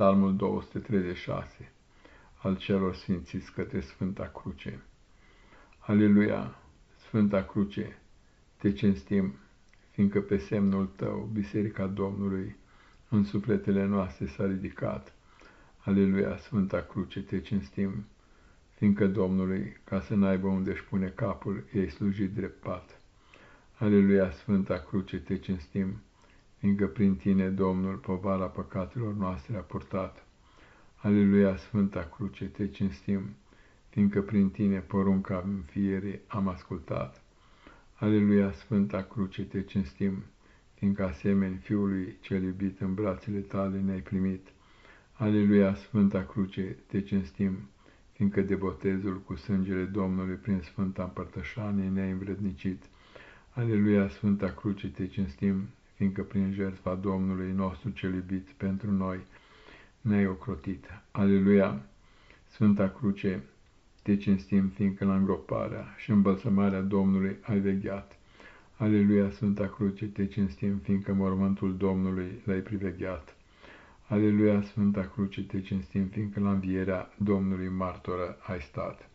Psalmul 236 al celor sfințiți către Sfânta Cruce. Aleluia, Sfânta Cruce, te cinstim, fiindcă pe semnul tău Biserica Domnului în sufletele noastre s-a ridicat. Aleluia, Sfânta Cruce, te cinstim, fiindcă Domnului, ca să n-aibă unde-și pune capul, ei slujit dreptat. Aleluia, Sfânta Cruce, te cinstim, fiindcă prin tine Domnul povara păcatelor noastre a purtat. Aleluia, Sfânta Cruce, te cinstim, fiindcă prin tine porunca înfierii am ascultat. Aleluia, Sfânta Cruce, te cinstim, fiindcă asemeni Fiului cel iubit în brațele tale ne-ai primit. Aleluia, Sfânta Cruce, te cinstim, fiindcă de botezul cu sângele Domnului prin Sfânta Împărtășanie ne-ai învrednicit. Aleluia, Sfânta Cruce, te cinstim, fiindcă prin jertfa Domnului nostru cel iubit pentru noi ne-ai ocrotit. Aleluia! Sfânta Cruce, te cinstim, fiindcă la îngroparea și îmbălsămarea Domnului ai vegheat. Aleluia, Sfânta Cruce, te cinstim, fiindcă mormântul Domnului l-ai privegheat. Aleluia, Sfânta Cruce, te cinstim, fiindcă la învierea Domnului martoră ai stat.